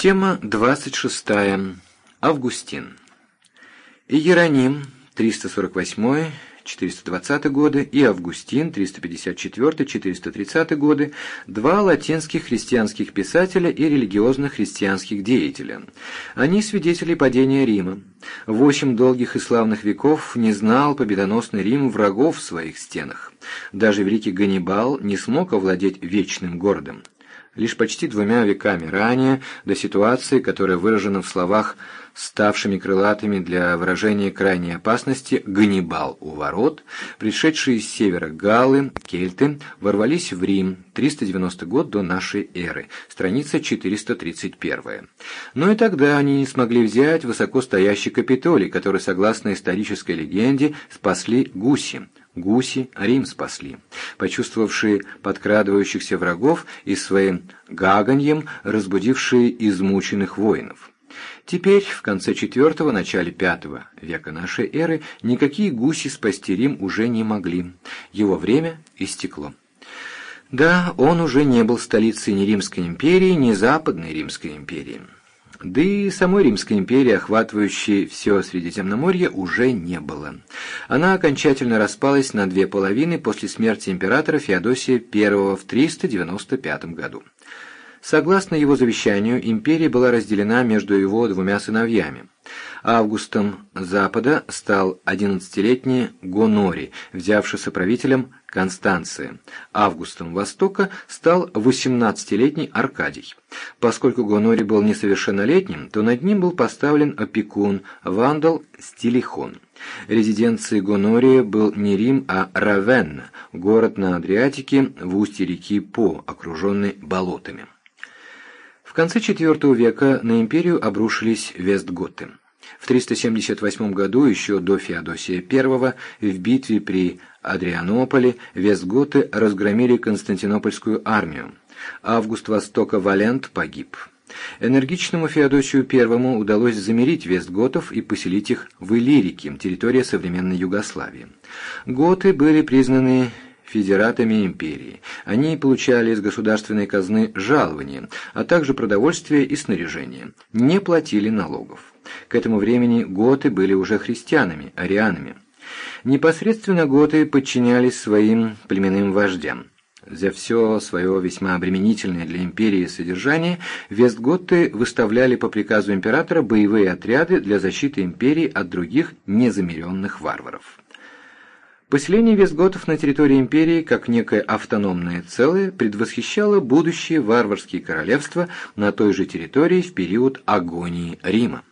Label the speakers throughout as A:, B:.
A: Тема 26. Августин. Иероним 348-420 годы и Августин 354-430 годы – два латинских христианских писателя и религиозных христианских деятеля. Они свидетели падения Рима. Восемь долгих и славных веков не знал победоносный Рим врагов в своих стенах. Даже великий Ганнибал не смог овладеть вечным городом. Лишь почти двумя веками ранее, до ситуации, которая выражена в словах, ставшими крылатыми для выражения крайней опасности, «Ганнибал у ворот», пришедшие с севера галлы, кельты, ворвались в Рим, 390 год до нашей эры, страница 431. Но и тогда они не смогли взять высокостоящий Капитолий, который, согласно исторической легенде, спасли гуси, Гуси Рим спасли, почувствовавшие подкрадывающихся врагов и своим гаганьем разбудившие измученных воинов. Теперь, в конце IV – начале V века нашей эры, никакие гуси спасти Рим уже не могли. Его время истекло. Да, он уже не был столицей ни Римской империи, ни Западной Римской империи. Да и самой Римской империи, охватывающей все Средиземноморье, уже не было. Она окончательно распалась на две половины после смерти императора Феодосия I в 395 году. Согласно его завещанию, империя была разделена между его двумя сыновьями. Августом Запада стал 11-летний Гонори, взявший соправителем Констанция. Августом Востока стал 18-летний Аркадий. Поскольку Гонори был несовершеннолетним, то над ним был поставлен опекун, вандал Стилихон. Резиденцией Гонория был не Рим, а Равенна, город на Адриатике в устье реки По, окруженный болотами. В конце IV века на империю обрушились Вестготы. В 378 году, еще до Феодосия I, в битве при Адрианополе Вестготы разгромили Константинопольскую армию. Август Востока Валент погиб. Энергичному Феодосию I удалось замерить вестготов и поселить их в Иллирике, территория современной Югославии. Готы были признаны федератами империи. Они получали из государственной казны жалования, а также продовольствие и снаряжение. Не платили налогов. К этому времени готы были уже христианами, арианами. Непосредственно готы подчинялись своим племенным вождям. За все свое весьма обременительное для империи содержание, вестготы выставляли по приказу императора боевые отряды для защиты империи от других незамеренных варваров. Поселение вестготов на территории империи, как некое автономное целое, предвосхищало будущие варварские королевства на той же территории в период агонии Рима.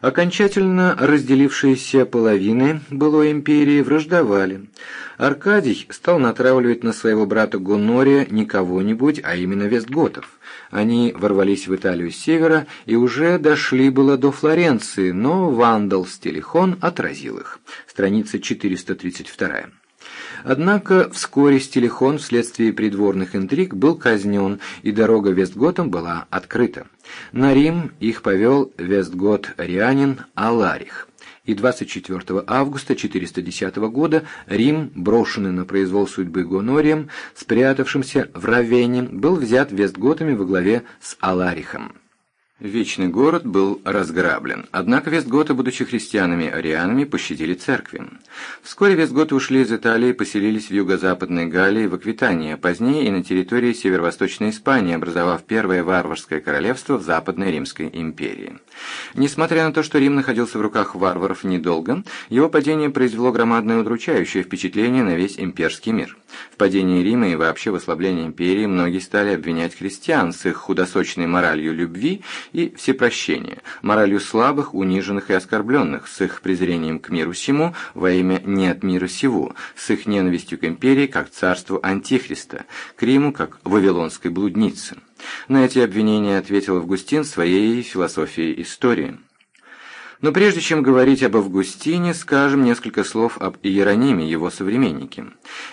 A: Окончательно разделившиеся половины былой империи враждовали. Аркадий стал натравливать на своего брата Гонория не кого-нибудь, а именно вестготов. Они ворвались в Италию с севера и уже дошли было до Флоренции, но вандал Стелихон отразил их. Страница 432. Однако вскоре Стелихон вследствие придворных интриг был казнен, и дорога Вестготам была открыта. На Рим их повел Вестгот-Рианин Аларих. И 24 августа 410 года Рим, брошенный на произвол судьбы Гонорием, спрятавшимся в Равене, был взят Вестготами во главе с Аларихом. Вечный город был разграблен, однако вестготы, будучи христианами-арианами, пощадили церкви. Вскоре вестготы ушли из Италии и поселились в юго-западной Галлии, в Аквитании, а позднее и на территории северо-восточной Испании, образовав первое варварское королевство в Западной Римской империи. Несмотря на то, что Рим находился в руках варваров недолго, его падение произвело громадное удручающее впечатление на весь имперский мир. В падении Рима и вообще в ослаблении империи многие стали обвинять христиан с их худосочной моралью любви и всепрощения, моралью слабых, униженных и оскорбленных, с их презрением к миру сему во имя не от мира сего, с их ненавистью к империи как царству Антихриста, к Риму как вавилонской блуднице. На эти обвинения ответил Августин своей философией истории. Но прежде чем говорить об Августине, скажем несколько слов об Иерониме, его современнике.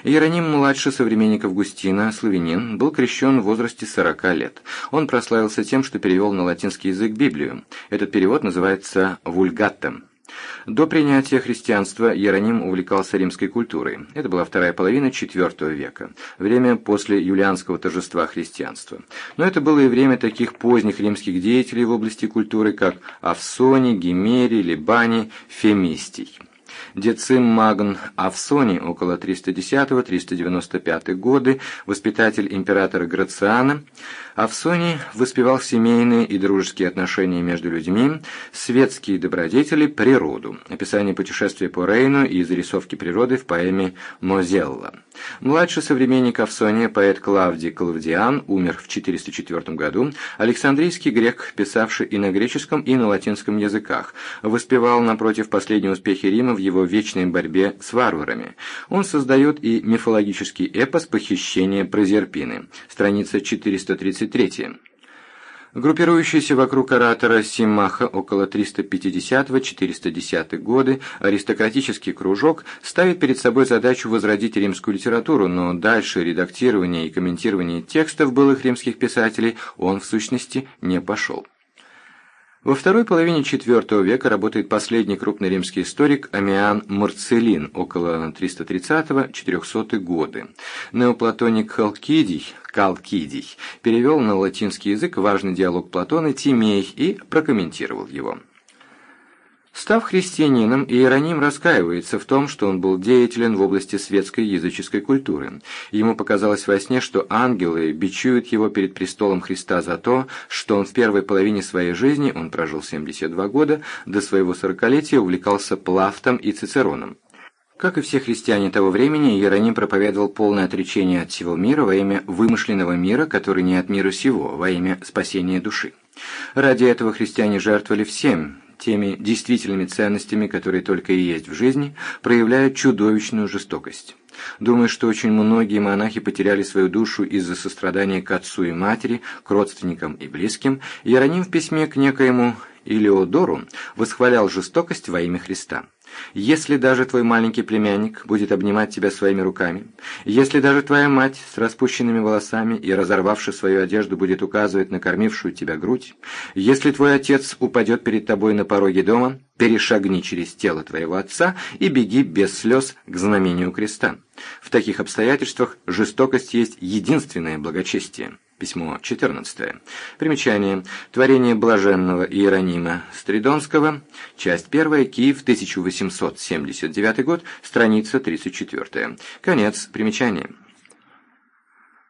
A: Иероним, младший современник Августина, славянин, был крещен в возрасте 40 лет. Он прославился тем, что перевел на латинский язык Библию. Этот перевод называется «вульгаттем». До принятия христианства Иероним увлекался римской культурой. Это была вторая половина IV века, время после юлианского торжества христианства. Но это было и время таких поздних римских деятелей в области культуры, как Авсоний, Гимерий, Либани, Фемистий. Децим Магн Авсони около 310-395 годы, воспитатель императора Грациана, Авсоний воспевал семейные и дружеские отношения между людьми, светские добродетели, природу, описание путешествия по Рейну и зарисовки природы в поэме «Мозелла». Младший современник Авсония, поэт Клавдий Клавдиан, умер в 404 году, Александрийский грек, писавший и на греческом, и на латинском языках, воспевал напротив последние успехи Рима в его вечной борьбе с варварами. Он создает и мифологический эпос «Похищение Прозерпины», страница 430 33. Группирующийся вокруг оратора Симаха около 350-410 годы аристократический кружок ставит перед собой задачу возродить римскую литературу, но дальше редактирование и комментирование текстов былых римских писателей он в сущности не пошел. Во второй половине IV века работает последний крупный римский историк Амиан Марцелин, около 330-400 годы. Неоплатоник Халкидий, Калкидий, перевел на латинский язык важный диалог Платона Тимей и прокомментировал его. Став христианином, Иероним раскаивается в том, что он был деятелен в области светской языческой культуры. Ему показалось во сне, что ангелы бичуют его перед престолом Христа за то, что он в первой половине своей жизни, он прожил 72 года, до своего сорокалетия увлекался Плафтом и Цицероном. Как и все христиане того времени, Иероним проповедовал полное отречение от всего мира во имя вымышленного мира, который не от мира сего, во имя спасения души. Ради этого христиане жертвовали всем, теми действительными ценностями, которые только и есть в жизни, проявляют чудовищную жестокость. Думаю, что очень многие монахи потеряли свою душу из-за сострадания к отцу и матери, к родственникам и близким, Иероним в письме к некоему Илеодору восхвалял жестокость во имя Христа. Если даже твой маленький племянник будет обнимать тебя своими руками, если даже твоя мать с распущенными волосами и разорвавши свою одежду будет указывать на кормившую тебя грудь, если твой отец упадет перед тобой на пороге дома, перешагни через тело твоего отца и беги без слез к знамению креста. В таких обстоятельствах жестокость есть единственное благочестие. Письмо 14. Примечание. Творение блаженного Иеронима Стридонского. Часть 1. Киев, 1879 год. Страница 34. Конец примечания.